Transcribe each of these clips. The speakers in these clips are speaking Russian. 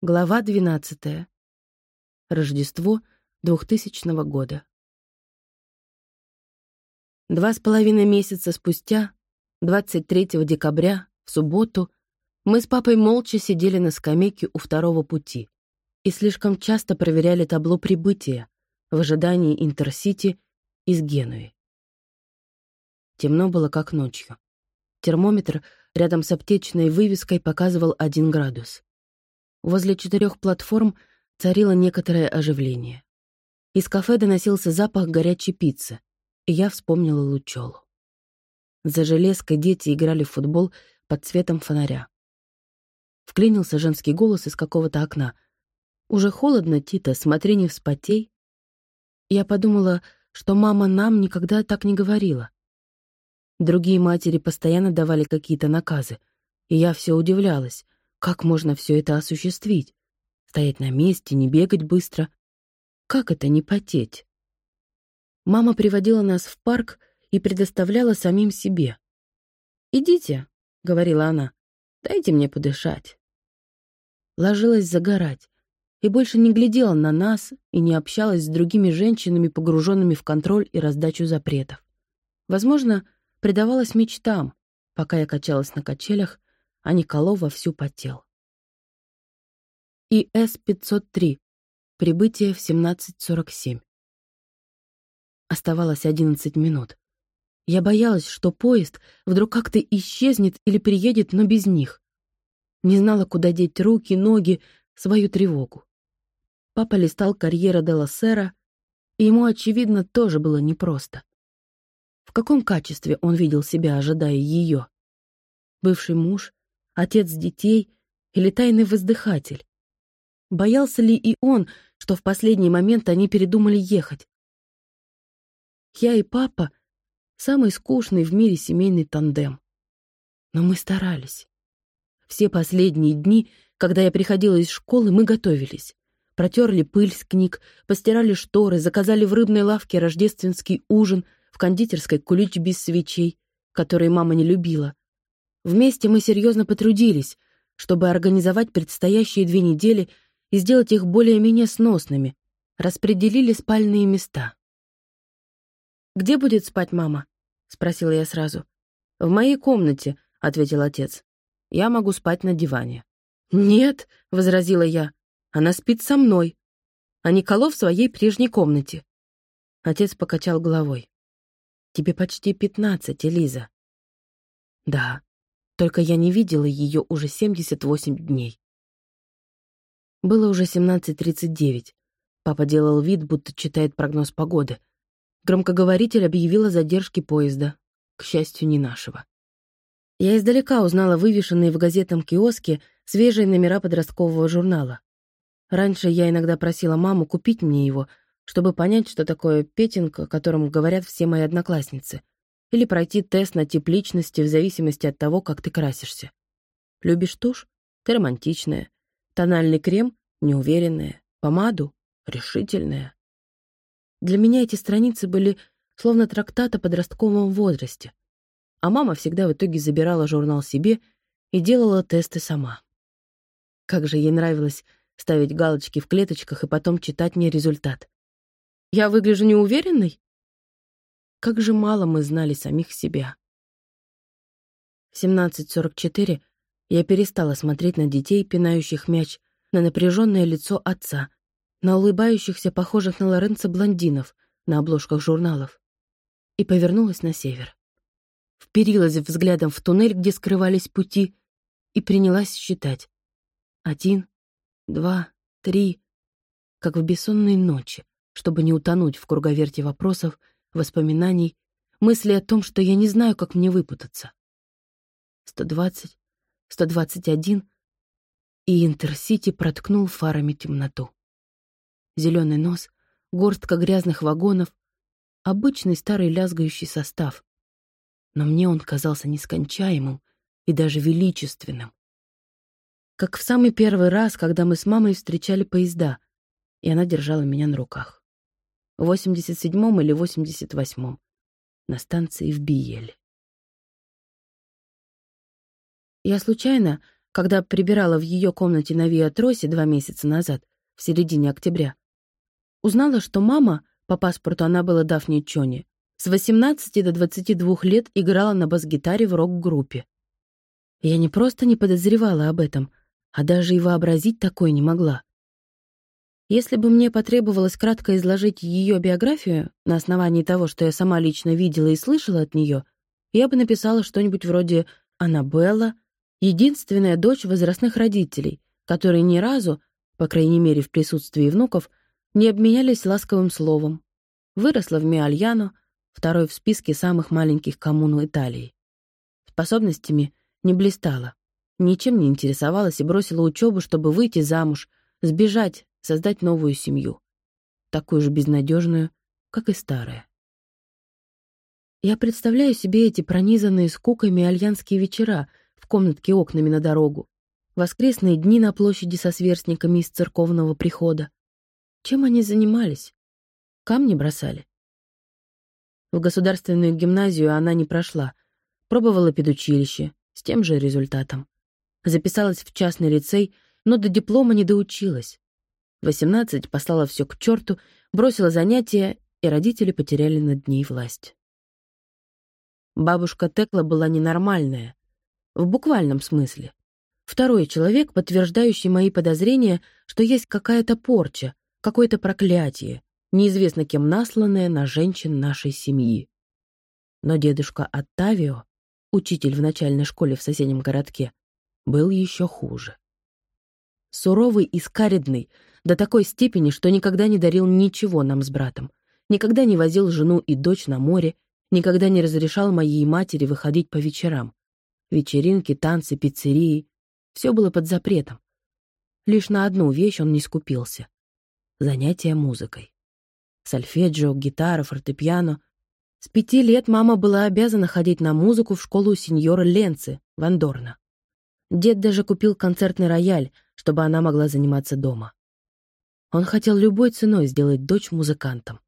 Глава 12. Рождество 2000 года. Два с половиной месяца спустя, 23 декабря, в субботу, мы с папой молча сидели на скамейке у второго пути и слишком часто проверяли табло прибытия в ожидании Интерсити из Генуи. Темно было, как ночью. Термометр рядом с аптечной вывеской показывал один градус. Возле четырех платформ царило некоторое оживление. Из кафе доносился запах горячей пиццы, и я вспомнила Лучолу. За железкой дети играли в футбол под цветом фонаря. Вклинился женский голос из какого-то окна. «Уже холодно, Тита, смотри, не вспотей». Я подумала, что мама нам никогда так не говорила. Другие матери постоянно давали какие-то наказы, и я все удивлялась — как можно все это осуществить? Стоять на месте, не бегать быстро. Как это не потеть? Мама приводила нас в парк и предоставляла самим себе. «Идите», — говорила она, — «дайте мне подышать». Ложилась загорать и больше не глядела на нас и не общалась с другими женщинами, погруженными в контроль и раздачу запретов. Возможно, предавалась мечтам, пока я качалась на качелях а Николо вовсю потел. И С-503. Прибытие в 17.47. Оставалось 11 минут. Я боялась, что поезд вдруг как-то исчезнет или приедет, но без них. Не знала, куда деть руки, ноги, свою тревогу. Папа листал карьера Делла Сера, и ему, очевидно, тоже было непросто. В каком качестве он видел себя, ожидая ее? Бывший муж, отец детей или тайный воздыхатель? Боялся ли и он, что в последний момент они передумали ехать? Я и папа — самый скучный в мире семейный тандем. Но мы старались. Все последние дни, когда я приходила из школы, мы готовились. Протерли пыль с книг, постирали шторы, заказали в рыбной лавке рождественский ужин, в кондитерской кулич без свечей, которые мама не любила, Вместе мы серьезно потрудились, чтобы организовать предстоящие две недели и сделать их более-менее сносными, распределили спальные места. «Где будет спать мама?» — спросила я сразу. «В моей комнате», — ответил отец. «Я могу спать на диване». «Нет», — возразила я, — «она спит со мной, а Николо в своей прежней комнате». Отец покачал головой. «Тебе почти пятнадцать, Элиза». «Да, только я не видела ее уже 78 дней. Было уже 17.39. Папа делал вид, будто читает прогноз погоды. Громкоговоритель объявил о задержке поезда. К счастью, не нашего. Я издалека узнала вывешенные в газетном киоске свежие номера подросткового журнала. Раньше я иногда просила маму купить мне его, чтобы понять, что такое петинг, о котором говорят все мои одноклассницы — или пройти тест на тип личности в зависимости от того, как ты красишься. Любишь тушь? Ты романтичная. Тональный крем? Неуверенная. Помаду? Решительная. Для меня эти страницы были словно трактат о подростковом возрасте. А мама всегда в итоге забирала журнал себе и делала тесты сама. Как же ей нравилось ставить галочки в клеточках и потом читать мне результат. «Я выгляжу неуверенной?» Как же мало мы знали самих себя. В 17.44 я перестала смотреть на детей, пинающих мяч, на напряженное лицо отца, на улыбающихся, похожих на Лоренца блондинов на обложках журналов, и повернулась на север. Вперилась взглядом в туннель, где скрывались пути, и принялась считать. Один, два, три, как в бессонной ночи, чтобы не утонуть в круговерте вопросов, воспоминаний, мысли о том, что я не знаю, как мне выпутаться. 120, 121, и Интерсити проткнул фарами темноту. Зеленый нос, горстка грязных вагонов, обычный старый лязгающий состав. Но мне он казался нескончаемым и даже величественным. Как в самый первый раз, когда мы с мамой встречали поезда, и она держала меня на руках в 87-м или 88-м, на станции в Биеле. Я случайно, когда прибирала в ее комнате на Виатросе два месяца назад, в середине октября, узнала, что мама, по паспорту она была Дафни Чони, с 18 до 22 лет играла на бас-гитаре в рок-группе. Я не просто не подозревала об этом, а даже и вообразить такое не могла. Если бы мне потребовалось кратко изложить ее биографию на основании того, что я сама лично видела и слышала от нее, я бы написала что-нибудь вроде «Аннабелла», единственная дочь возрастных родителей, которые ни разу, по крайней мере в присутствии внуков, не обменялись ласковым словом. Выросла в Миальяно, второй в списке самых маленьких коммун Италии. Способностями не блистала, ничем не интересовалась и бросила учебу, чтобы выйти замуж, сбежать, создать новую семью, такую же безнадежную, как и старая. Я представляю себе эти пронизанные скуками альянские вечера в комнатке окнами на дорогу, воскресные дни на площади со сверстниками из церковного прихода. Чем они занимались? Камни бросали? В государственную гимназию она не прошла. Пробовала педучилище, с тем же результатом. Записалась в частный лицей, но до диплома не доучилась. В 18 послала все к черту, бросила занятия, и родители потеряли над ней власть. Бабушка Текла была ненормальная. В буквальном смысле. Второй человек, подтверждающий мои подозрения, что есть какая-то порча, какое-то проклятие, неизвестно кем насланное на женщин нашей семьи. Но дедушка Оттавио, учитель в начальной школе в соседнем городке, был еще хуже. Суровый и скаридный до такой степени, что никогда не дарил ничего нам с братом, никогда не возил жену и дочь на море, никогда не разрешал моей матери выходить по вечерам. Вечеринки, танцы, пиццерии — все было под запретом. Лишь на одну вещь он не скупился — занятия музыкой сольфеджио, гитара, фортепиано. С пяти лет мама была обязана ходить на музыку в школу сеньора Ленцы, в Андорно. Дед даже купил концертный рояль, чтобы она могла заниматься дома. Он хотел любой ценой сделать дочь музыкантом.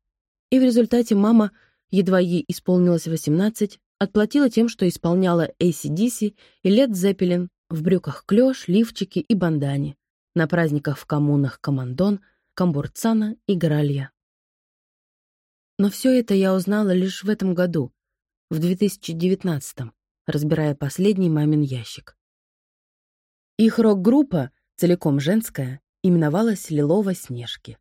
И в результате мама, едва ей исполнилось 18, отплатила тем, что исполняла ACDC и Led Zeppelin в брюках клёш, лифчике и бандане, на праздниках в коммунах Командон, Камбурцана и Гралья. Но все это я узнала лишь в этом году, в 2019-м, разбирая последний мамин ящик. Их рок-группа, целиком женская, именовалась «Лилова Снежки».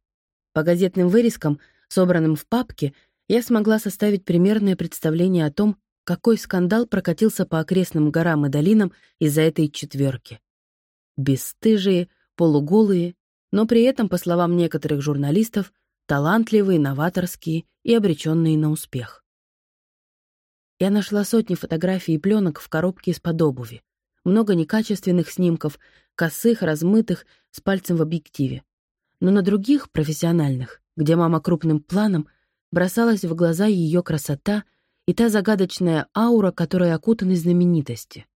По газетным вырезкам, собранным в папке, я смогла составить примерное представление о том, какой скандал прокатился по окрестным горам и долинам из-за этой четверки. Бесстыжие, полуголые, но при этом, по словам некоторых журналистов, талантливые, новаторские и обреченные на успех. Я нашла сотни фотографий и пленок в коробке из-под обуви, много некачественных снимков, косых, размытых, с пальцем в объективе. Но на других, профессиональных, где мама крупным планом, бросалась в глаза ее красота и та загадочная аура, которой окутаны знаменитости.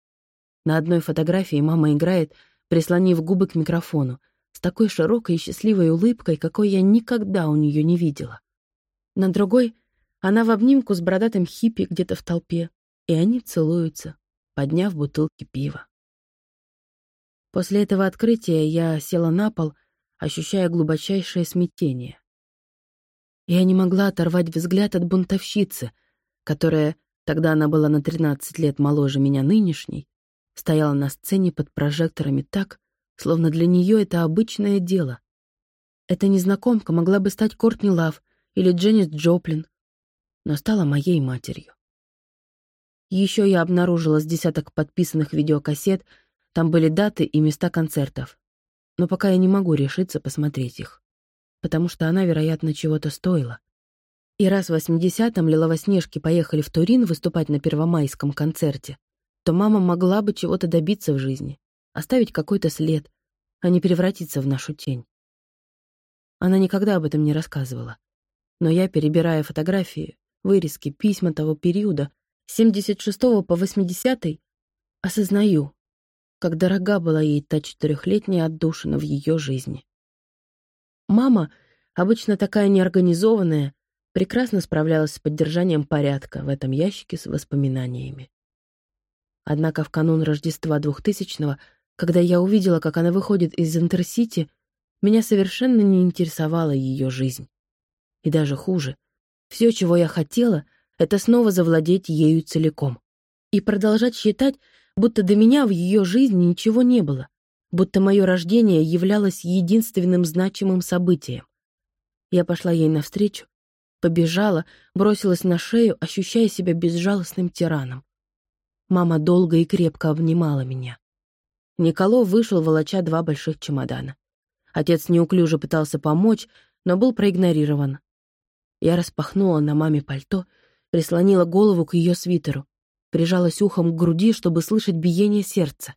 На одной фотографии мама играет, прислонив губы к микрофону, с такой широкой и счастливой улыбкой, какой я никогда у нее не видела. На другой она в обнимку с бородатым хиппи где-то в толпе, и они целуются, подняв бутылки пива. После этого открытия я села на пол, ощущая глубочайшее смятение. Я не могла оторвать взгляд от бунтовщицы, которая, тогда она была на 13 лет моложе меня нынешней, стояла на сцене под прожекторами так, словно для нее это обычное дело. Эта незнакомка могла бы стать Кортни Лав или Дженнис Джоплин, но стала моей матерью. Еще я обнаружила с десяток подписанных видеокассет, там были даты и места концертов. Но пока я не могу решиться посмотреть их, потому что она, вероятно, чего-то стоила. И раз в 80-м Лиловоснежки поехали в Турин выступать на первомайском концерте, то мама могла бы чего-то добиться в жизни оставить какой-то след, а не превратиться в нашу тень. Она никогда об этом не рассказывала. Но я, перебирая фотографии, вырезки, письма того периода, 76 по 80 осознаю, как дорога была ей та четырехлетняя отдушина в ее жизни. Мама, обычно такая неорганизованная, прекрасно справлялась с поддержанием порядка в этом ящике с воспоминаниями. Однако в канун Рождества 2000-го Когда я увидела, как она выходит из Интерсити, меня совершенно не интересовала ее жизнь. И даже хуже. Все, чего я хотела, это снова завладеть ею целиком. И продолжать считать, будто до меня в ее жизни ничего не было, будто мое рождение являлось единственным значимым событием. Я пошла ей навстречу, побежала, бросилась на шею, ощущая себя безжалостным тираном. Мама долго и крепко обнимала меня. Николо вышел, волоча два больших чемодана. Отец неуклюже пытался помочь, но был проигнорирован. Я распахнула на маме пальто, прислонила голову к ее свитеру, прижалась ухом к груди, чтобы слышать биение сердца.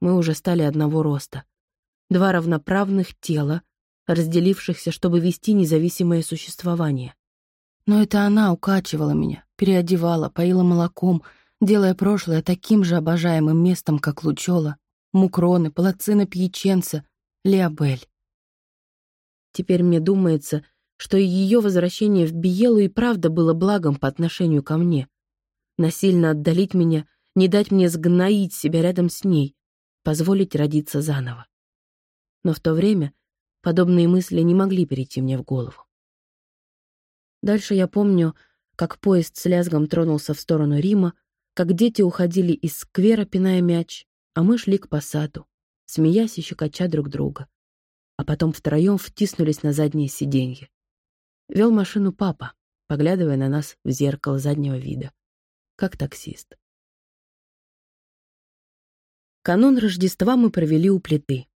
Мы уже стали одного роста. Два равноправных тела, разделившихся, чтобы вести независимое существование. Но это она укачивала меня, переодевала, поила молоком, делая прошлое таким же обожаемым местом, как Лучола, Мукроны, Палацина Пьяченца, Леобель. Теперь мне думается, что ее возвращение в Биелу и правда было благом по отношению ко мне. Насильно отдалить меня, не дать мне сгноить себя рядом с ней, позволить родиться заново. Но в то время подобные мысли не могли перейти мне в голову. Дальше я помню, как поезд с лязгом тронулся в сторону Рима, как дети уходили из сквера, пиная мяч, а мы шли к посаду, смеясь и щекоча друг друга. А потом втроем втиснулись на заднее сиденье. Вел машину папа, поглядывая на нас в зеркало заднего вида, как таксист. Канун Рождества мы провели у плиты.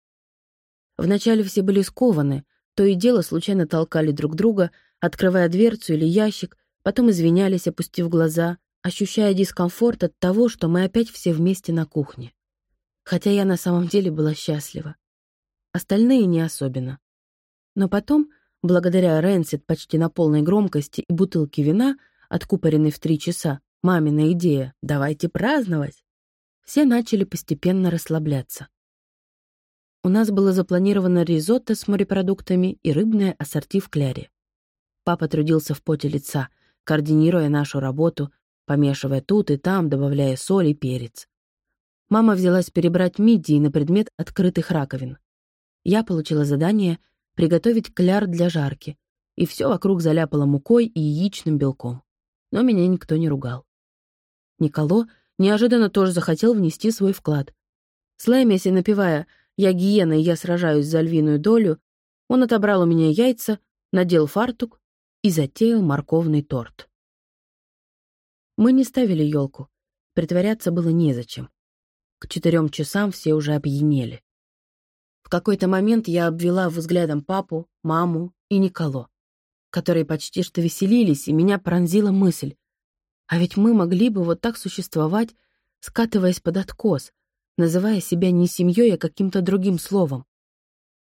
Вначале все были скованы, то и дело случайно толкали друг друга, открывая дверцу или ящик, потом извинялись, опустив глаза, ощущая дискомфорт от того, что мы опять все вместе на кухне. Хотя я на самом деле была счастлива. Остальные не особенно. Но потом Благодаря Рэнсит почти на полной громкости и бутылке вина, откупоренной в три часа, мамина идея «давайте праздновать», все начали постепенно расслабляться. У нас было запланировано ризотто с морепродуктами и рыбное ассорти в кляре. Папа трудился в поте лица, координируя нашу работу, помешивая тут и там, добавляя соль и перец. Мама взялась перебрать мидии на предмет открытых раковин. Я получила задание — приготовить кляр для жарки, и все вокруг заляпало мукой и яичным белком. Но меня никто не ругал. Николо неожиданно тоже захотел внести свой вклад. Слаймясь и напевая «Я гиена, и я сражаюсь за львиную долю», он отобрал у меня яйца, надел фартук и затеял морковный торт. Мы не ставили елку, притворяться было незачем. К четырем часам все уже опьянели какой-то момент я обвела взглядом папу, маму и Николо, которые почти что веселились, и меня пронзила мысль. А ведь мы могли бы вот так существовать, скатываясь под откос, называя себя не семьей, а каким-то другим словом.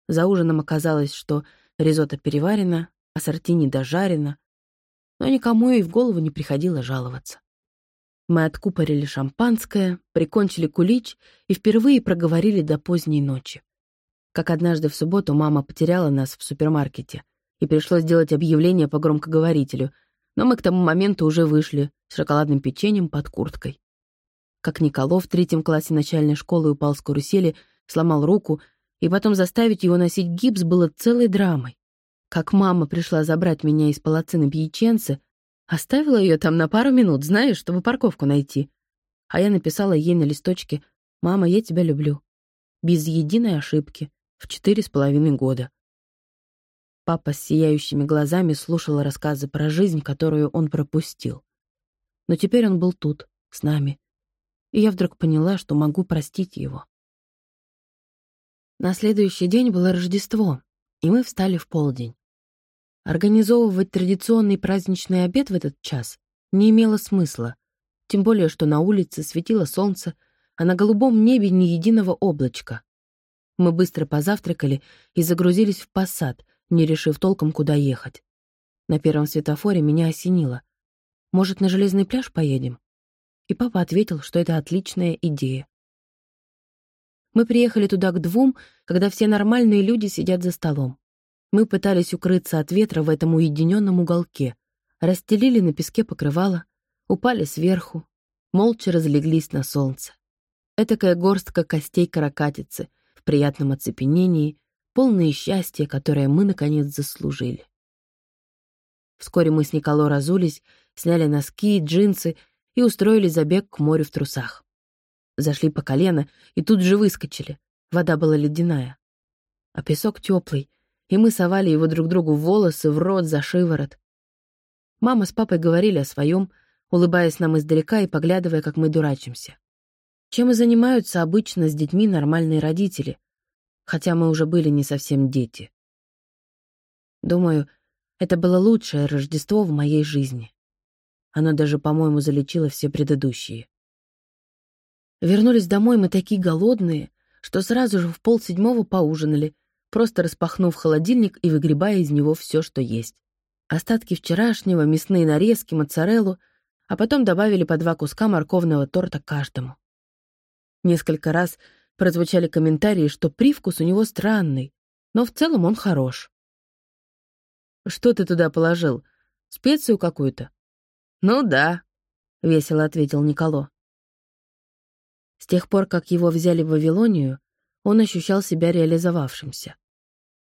За ужином оказалось, что ризотто переварено, а сортини дожарено, но никому и в голову не приходило жаловаться. Мы откупорили шампанское, прикончили кулич и впервые проговорили до поздней ночи. Как однажды в субботу мама потеряла нас в супермаркете, и пришлось делать объявление по громкоговорителю, но мы к тому моменту уже вышли с шоколадным печеньем под курткой. Как Николо в третьем классе начальной школы упал с карусели, сломал руку, и потом заставить его носить гипс было целой драмой. Как мама пришла забрать меня из палацины Пьяченцы, оставила ее там на пару минут, знаешь, чтобы парковку найти. А я написала ей на листочке «Мама, я тебя люблю». Без единой ошибки в четыре с половиной года. Папа с сияющими глазами слушал рассказы про жизнь, которую он пропустил. Но теперь он был тут, с нами. И я вдруг поняла, что могу простить его. На следующий день было Рождество, и мы встали в полдень. Организовывать традиционный праздничный обед в этот час не имело смысла, тем более, что на улице светило солнце, а на голубом небе ни единого облачка. Мы быстро позавтракали и загрузились в посад, не решив толком, куда ехать. На первом светофоре меня осенило. Может, на железный пляж поедем? И папа ответил, что это отличная идея. Мы приехали туда к двум, когда все нормальные люди сидят за столом. Мы пытались укрыться от ветра в этом уединенном уголке, расстелили на песке покрывало, упали сверху, молча разлеглись на солнце. Этакая горстка костей каракатицы приятном оцепенении, полные счастья, которое мы, наконец, заслужили. Вскоре мы с Николо разулись, сняли носки, джинсы и устроили забег к морю в трусах. Зашли по колено и тут же выскочили. Вода была ледяная. А песок теплый, и мы совали его друг другу в волосы, в рот, за шиворот. Мама с папой говорили о своем, улыбаясь нам издалека и поглядывая, как мы дурачимся. Чем и занимаются обычно с детьми нормальные родители, хотя мы уже были не совсем дети. Думаю, это было лучшее Рождество в моей жизни. Оно даже, по-моему, залечило все предыдущие. Вернулись домой мы такие голодные, что сразу же в полседьмого поужинали, просто распахнув холодильник и выгребая из него все, что есть. Остатки вчерашнего, мясные нарезки, моцареллу, а потом добавили по два куска морковного торта каждому. Несколько раз прозвучали комментарии, что привкус у него странный, но в целом он хорош. «Что ты туда положил? Специю какую-то?» «Ну да», — весело ответил Николо. С тех пор, как его взяли в Вавилонию, он ощущал себя реализовавшимся.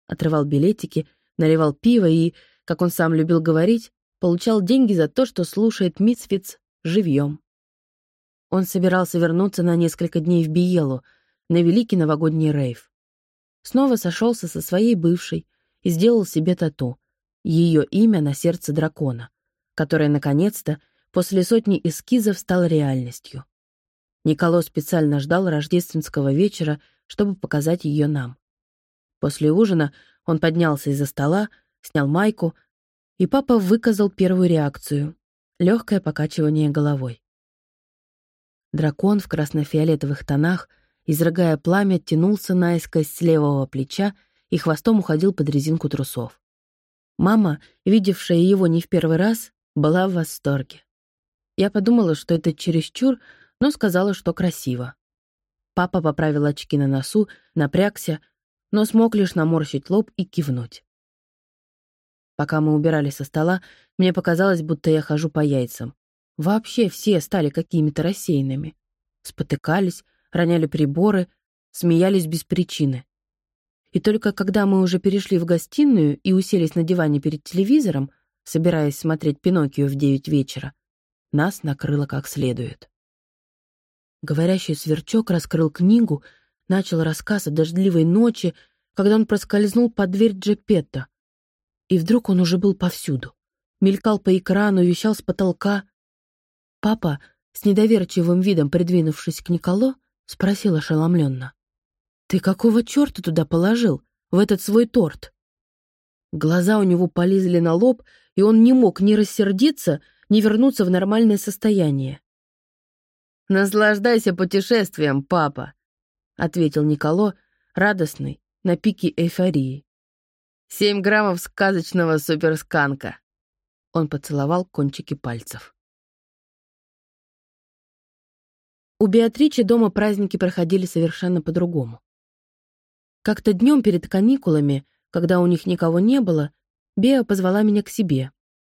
Отрывал билетики, наливал пиво и, как он сам любил говорить, получал деньги за то, что слушает Митсвиц живьем. Он собирался вернуться на несколько дней в Биелу, на великий новогодний рейв. Снова сошелся со своей бывшей и сделал себе тату, ее имя на сердце дракона, которое, наконец-то, после сотни эскизов стало реальностью. Николо специально ждал рождественского вечера, чтобы показать ее нам. После ужина он поднялся из-за стола, снял майку, и папа выказал первую реакцию — легкое покачивание головой. Дракон в красно-фиолетовых тонах, изрыгая пламя, тянулся наискось с левого плеча и хвостом уходил под резинку трусов. Мама, видевшая его не в первый раз, была в восторге. Я подумала, что это чересчур, но сказала, что красиво. Папа поправил очки на носу, напрягся, но смог лишь наморщить лоб и кивнуть. Пока мы убирали со стола, мне показалось, будто я хожу по яйцам. Вообще все стали какими-то рассеянными. Спотыкались, роняли приборы, смеялись без причины. И только когда мы уже перешли в гостиную и уселись на диване перед телевизором, собираясь смотреть «Пиноккио» в девять вечера, нас накрыло как следует. Говорящий сверчок раскрыл книгу, начал рассказ о дождливой ночи, когда он проскользнул под дверь Джепетта. И вдруг он уже был повсюду. Мелькал по экрану, вещал с потолка. Папа, с недоверчивым видом придвинувшись к Николо, спросил ошеломленно. «Ты какого черта туда положил, в этот свой торт?» Глаза у него полезли на лоб, и он не мог ни рассердиться, ни вернуться в нормальное состояние. «Наслаждайся путешествием, папа», — ответил Николо, радостный, на пике эйфории. «Семь граммов сказочного суперсканка». Он поцеловал кончики пальцев. У Беатричи дома праздники проходили совершенно по-другому. Как-то днем перед каникулами, когда у них никого не было, Беа позвала меня к себе,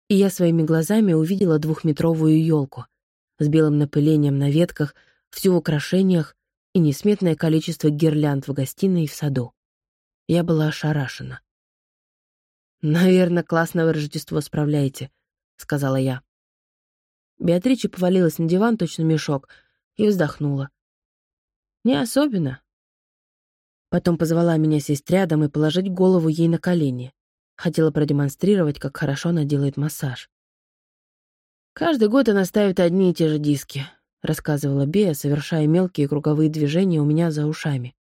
и я своими глазами увидела двухметровую елку с белым напылением на ветках, всю в украшениях и несметное количество гирлянд в гостиной и в саду. Я была ошарашена. «Наверное, классное Рождество справляете», — сказала я. Беатрича повалилась на диван, точно мешок, и вздохнула. «Не особенно». Потом позвала меня сесть рядом и положить голову ей на колени. Хотела продемонстрировать, как хорошо она делает массаж. «Каждый год она ставит одни и те же диски», — рассказывала Бея, совершая мелкие круговые движения у меня за ушами.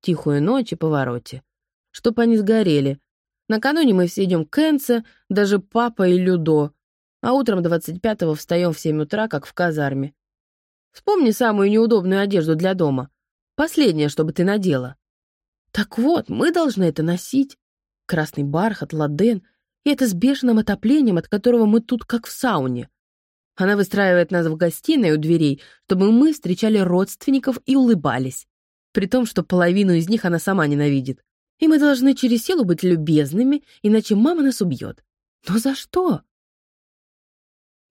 «Тихую ночь и повороте. Чтоб они сгорели. Накануне мы все идем к Энце, даже папа и Людо, а утром 25-го встаем в 7 утра, как в казарме. Вспомни самую неудобную одежду для дома. Последнее, чтобы ты надела. Так вот, мы должны это носить. Красный бархат, ладен, и это с бешеным отоплением, от которого мы тут как в сауне. Она выстраивает нас в гостиной у дверей, чтобы мы встречали родственников и улыбались. При том, что половину из них она сама ненавидит. И мы должны через силу быть любезными, иначе мама нас убьет. Но за что?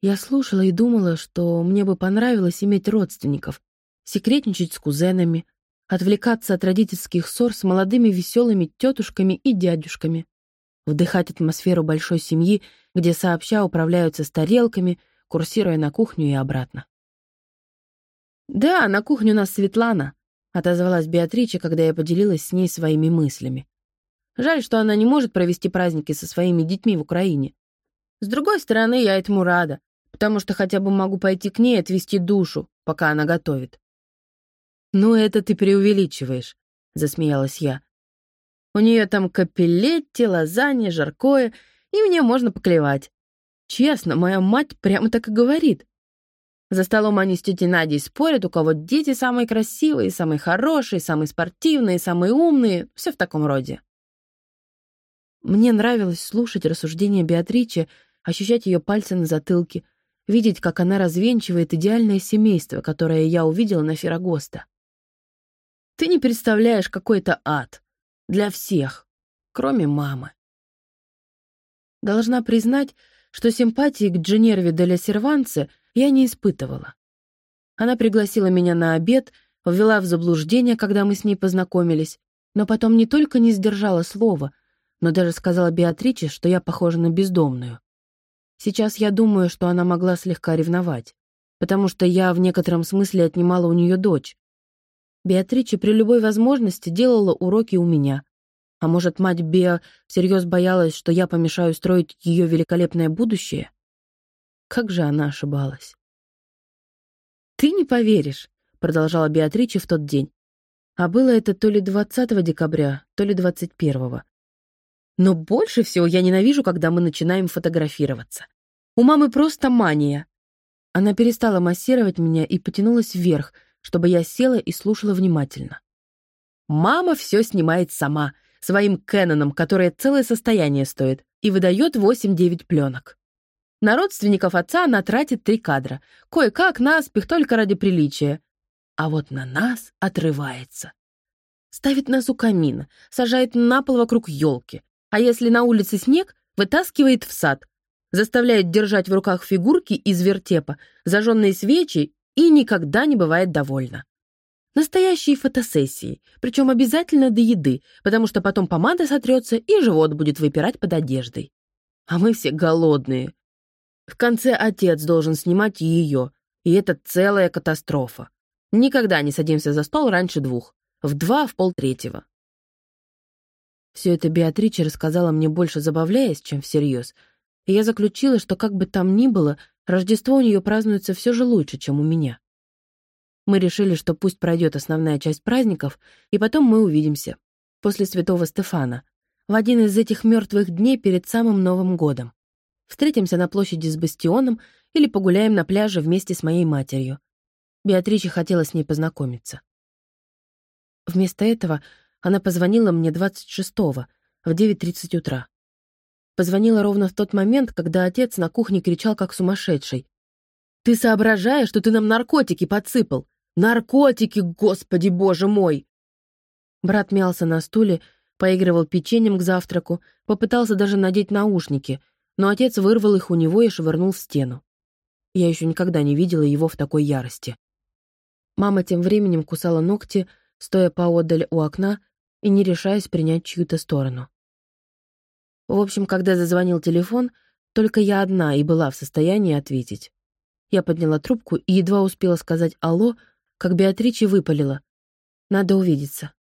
Я слушала и думала, что мне бы понравилось иметь родственников, секретничать с кузенами, отвлекаться от родительских ссор с молодыми веселыми тетушками и дядюшками, вдыхать атмосферу большой семьи, где сообща управляются с тарелками, курсируя на кухню и обратно. «Да, на кухню нас Светлана», — отозвалась Беатрича, когда я поделилась с ней своими мыслями. «Жаль, что она не может провести праздники со своими детьми в Украине. С другой стороны, я этому рада, потому что хотя бы могу пойти к ней отвести душу, пока она готовит». «Ну, это ты преувеличиваешь», — засмеялась я. «У нее там капеллетти, лазанья, жаркое, и мне можно поклевать. Честно, моя мать прямо так и говорит. За столом они с тетей Надей спорят, у кого дети самые красивые, самые хорошие, самые спортивные, самые умные, все в таком роде. Мне нравилось слушать рассуждения Беатричи, ощущать ее пальцы на затылке, видеть, как она развенчивает идеальное семейство, которое я увидела на Феррагоста. Ты не представляешь, какой это ад. Для всех, кроме мамы. Должна признать, что симпатии к Дженерве де ля Серванце я не испытывала. Она пригласила меня на обед, ввела в заблуждение, когда мы с ней познакомились, но потом не только не сдержала слова, но даже сказала Беатриче, что я похожа на бездомную. Сейчас я думаю, что она могла слегка ревновать, потому что я в некотором смысле отнимала у нее дочь. Беатриче при любой возможности делала уроки у меня, а может, мать Беа всерьез боялась, что я помешаю строить ее великолепное будущее? Как же она ошибалась. «Ты не поверишь», — продолжала Беатрича в тот день. А было это то ли 20 декабря, то ли 21. Но больше всего я ненавижу, когда мы начинаем фотографироваться. У мамы просто мания. Она перестала массировать меня и потянулась вверх, чтобы я села и слушала внимательно. Мама все снимает сама — своим Кэноном, которое целое состояние стоит, и выдает 8-9 пленок. На родственников отца она тратит три кадра. Кое-как наспех только ради приличия. А вот на нас отрывается. Ставит нас у камина, сажает на пол вокруг елки. А если на улице снег, вытаскивает в сад. Заставляет держать в руках фигурки из вертепа, зажженные свечи и никогда не бывает довольна. Настоящие фотосессии, причем обязательно до еды, потому что потом помада сотрется и живот будет выпирать под одеждой. А мы все голодные. В конце отец должен снимать ее, и это целая катастрофа. Никогда не садимся за стол раньше двух, в два, в полтретьего. Все это Беатрича рассказала мне больше забавляясь, чем всерьез, и я заключила, что как бы там ни было, Рождество у нее празднуется все же лучше, чем у меня. Мы решили, что пусть пройдет основная часть праздников, и потом мы увидимся. После Святого Стефана. В один из этих мертвых дней перед самым Новым годом. Встретимся на площади с Бастионом или погуляем на пляже вместе с моей матерью. Беатрича хотела с ней познакомиться. Вместо этого она позвонила мне 26-го, в 9.30 утра. Позвонила ровно в тот момент, когда отец на кухне кричал как сумасшедший. «Ты соображаешь, что ты нам наркотики подсыпал? Наркотики, господи боже мой!» Брат мялся на стуле, поигрывал печеньем к завтраку, попытался даже надеть наушники, но отец вырвал их у него и швырнул в стену. Я еще никогда не видела его в такой ярости. Мама тем временем кусала ногти, стоя поодаль у окна и не решаясь принять чью-то сторону. В общем, когда зазвонил телефон, только я одна и была в состоянии ответить. Я подняла трубку и едва успела сказать «Алло», как Беатриче выпалила. «Надо увидеться».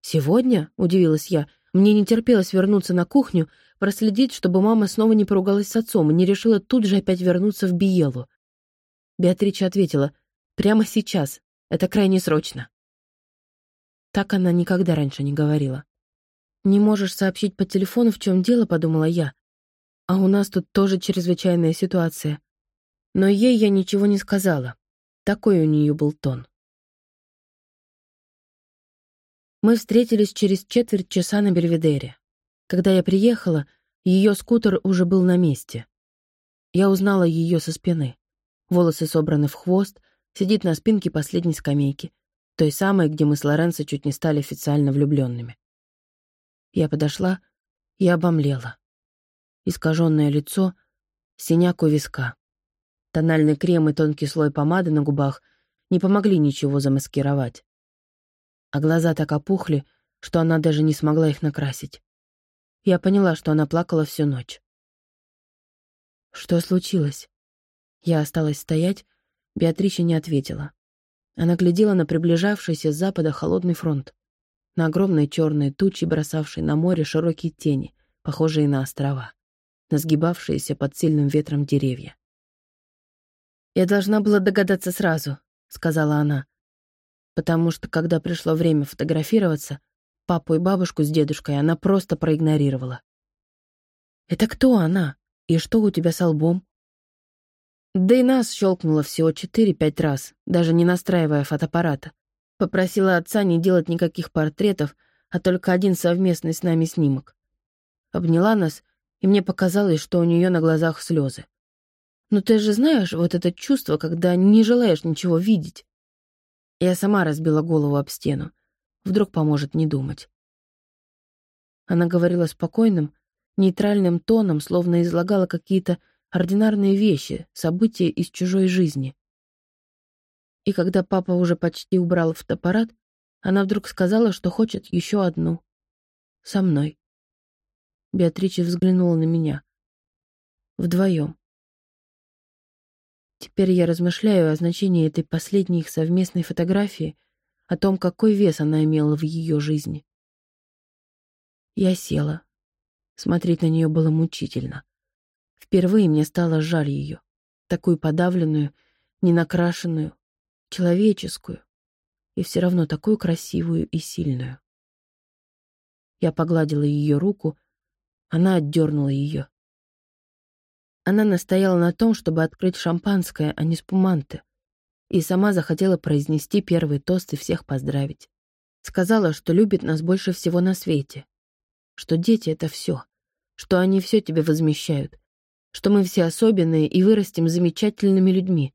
«Сегодня?» — удивилась я. Мне не терпелось вернуться на кухню, проследить, чтобы мама снова не поругалась с отцом и не решила тут же опять вернуться в Биелу. Беатрича ответила. «Прямо сейчас. Это крайне срочно». Так она никогда раньше не говорила. «Не можешь сообщить по телефону, в чем дело», — подумала я. «А у нас тут тоже чрезвычайная ситуация». Но ей я ничего не сказала. Такой у нее был тон. Мы встретились через четверть часа на Бельведере. Когда я приехала, ее скутер уже был на месте. Я узнала ее со спины. Волосы собраны в хвост, сидит на спинке последней скамейки, той самой, где мы с Лоренцо чуть не стали официально влюбленными. Я подошла и обомлела. Искаженное лицо, синяк у виска. Тональный крем и тонкий слой помады на губах не помогли ничего замаскировать. А глаза так опухли, что она даже не смогла их накрасить. Я поняла, что она плакала всю ночь. Что случилось? Я осталась стоять, Беатрича не ответила. Она глядела на приближавшийся с запада холодный фронт, на огромные черные тучи, бросавшие на море широкие тени, похожие на острова, на сгибавшиеся под сильным ветром деревья. «Я должна была догадаться сразу», — сказала она, потому что, когда пришло время фотографироваться, папу и бабушку с дедушкой она просто проигнорировала. «Это кто она? И что у тебя с лбом?» Да и нас щелкнуло всего четыре-пять раз, даже не настраивая фотоаппарата. Попросила отца не делать никаких портретов, а только один совместный с нами снимок. Обняла нас, и мне показалось, что у нее на глазах слезы. Но ты же знаешь вот это чувство, когда не желаешь ничего видеть. Я сама разбила голову об стену. Вдруг поможет не думать. Она говорила спокойным, нейтральным тоном, словно излагала какие-то ординарные вещи, события из чужой жизни. И когда папа уже почти убрал фотоаппарат, она вдруг сказала, что хочет еще одну. Со мной. Беатрича взглянула на меня. Вдвоем. Теперь я размышляю о значении этой последней их совместной фотографии, о том, какой вес она имела в ее жизни. Я села. Смотреть на нее было мучительно. Впервые мне стало жаль ее, такую подавленную, ненакрашенную, человеческую. И все равно такую красивую и сильную. Я погладила ее руку, она отдернула ее. Она настояла на том, чтобы открыть шампанское, а не спуманты, и сама захотела произнести первый тост и всех поздравить. Сказала, что любит нас больше всего на свете, что дети — это все, что они все тебе возмещают, что мы все особенные и вырастем замечательными людьми.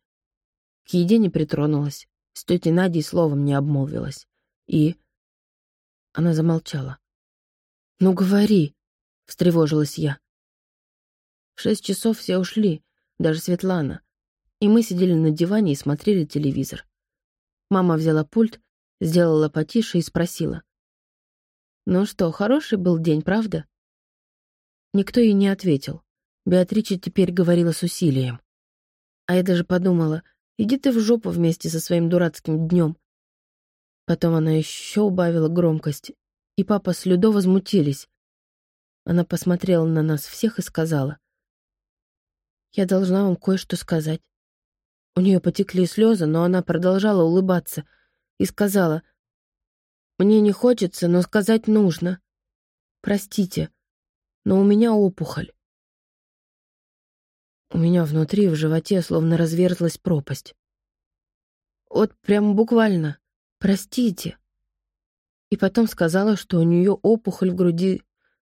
К еде не притронулась, с тетей Надей словом не обмолвилась. И... Она замолчала. «Ну, говори!» — встревожилась я. В шесть часов все ушли, даже Светлана. И мы сидели на диване и смотрели телевизор. Мама взяла пульт, сделала потише и спросила. «Ну что, хороший был день, правда?» Никто ей не ответил. Беатрича теперь говорила с усилием. А я даже подумала, иди ты в жопу вместе со своим дурацким днем. Потом она еще убавила громкость, и папа с Людо возмутились. Она посмотрела на нас всех и сказала — я должна вам кое-что сказать». У нее потекли слезы, но она продолжала улыбаться и сказала, «Мне не хочется, но сказать нужно. Простите, но у меня опухоль». У меня внутри, в животе, словно разверзлась пропасть. Вот прям буквально «простите». И потом сказала, что у нее опухоль в груди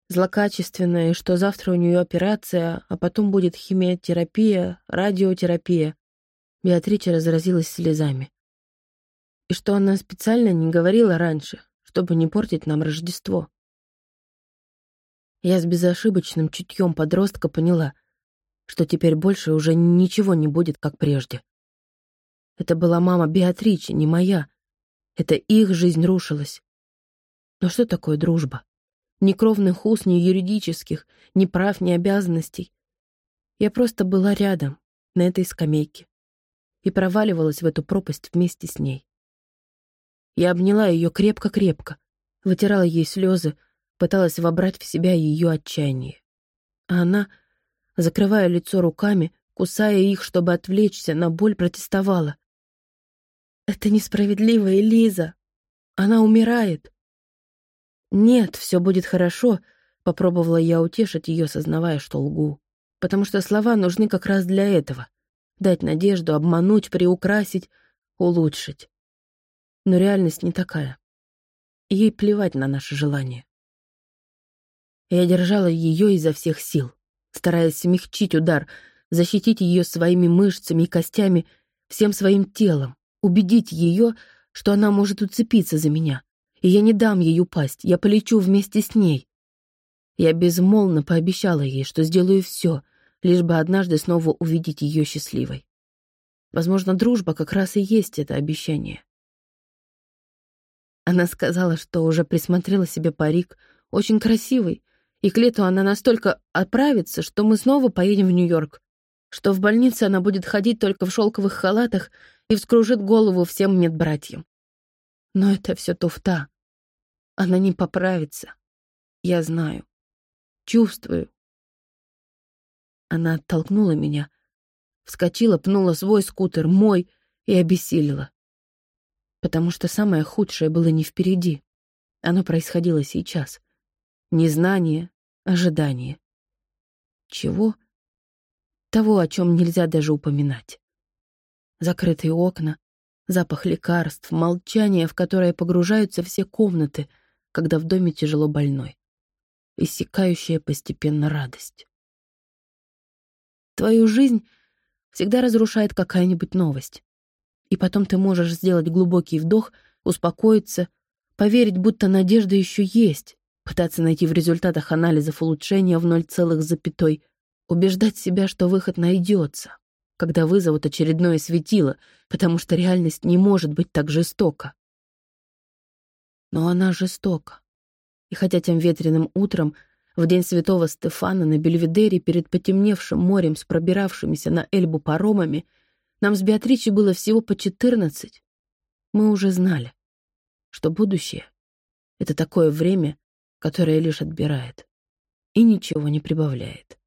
злокачественная, и что завтра у нее операция, а потом будет химиотерапия, радиотерапия. Беатрича разразилась слезами. И что она специально не говорила раньше, чтобы не портить нам Рождество. Я с безошибочным чутьем подростка поняла, что теперь больше уже ничего не будет, как прежде. Это была мама Беатричи, не моя. Это их жизнь рушилась. Но что такое дружба? Ни кровных уз, ни юридических, ни прав, ни обязанностей. Я просто была рядом, на этой скамейке, и проваливалась в эту пропасть вместе с ней. Я обняла ее крепко-крепко, вытирала ей слезы, пыталась вобрать в себя ее отчаяние. А она, закрывая лицо руками, кусая их, чтобы отвлечься, на боль протестовала. «Это несправедливо, Элиза! Она умирает!» «Нет, все будет хорошо», — попробовала я утешить ее, сознавая, что лгу. «Потому что слова нужны как раз для этого. Дать надежду, обмануть, приукрасить, улучшить. Но реальность не такая. Ей плевать на наши желания. Я держала ее изо всех сил, стараясь смягчить удар, защитить ее своими мышцами и костями, всем своим телом, убедить ее, что она может уцепиться за меня, и я не дам ей упасть, я полечу вместе с ней. Я безмолвно пообещала ей, что сделаю все, лишь бы однажды снова увидеть ее счастливой. Возможно, дружба как раз и есть это обещание. Она сказала, что уже присмотрела себе парик, очень красивый, и к лету она настолько оправится, что мы снова поедем в Нью-Йорк, что в больнице она будет ходить только в шелковых халатах и вскружит голову всем медбратьям. Но это все туфта. Она не поправится. Я знаю. Чувствую. Она оттолкнула меня, вскочила, пнула свой скутер, мой, и обессилила. Потому что самое худшее было не впереди. Оно происходило сейчас. Незнание, ожидание. Чего? Того, о чем нельзя даже упоминать. Закрытые окна, запах лекарств, молчание, в которое погружаются все комнаты, когда в доме тяжело больной. Иссякающая постепенно радость. Твою жизнь всегда разрушает какая-нибудь новость. И потом ты можешь сделать глубокий вдох, успокоиться, поверить, будто надежда еще есть, пытаться найти в результатах анализов улучшения в ноль целых запятой, убеждать себя, что выход найдется, когда вызовут очередное светило, потому что реальность не может быть так жестока. Но она жестока. И хотя тем ветреным утром, в день святого Стефана на Бельведере перед потемневшим морем с пробиравшимися на Эльбу паромами, нам с Беатричей было всего по четырнадцать, мы уже знали, что будущее — это такое время, которое лишь отбирает и ничего не прибавляет.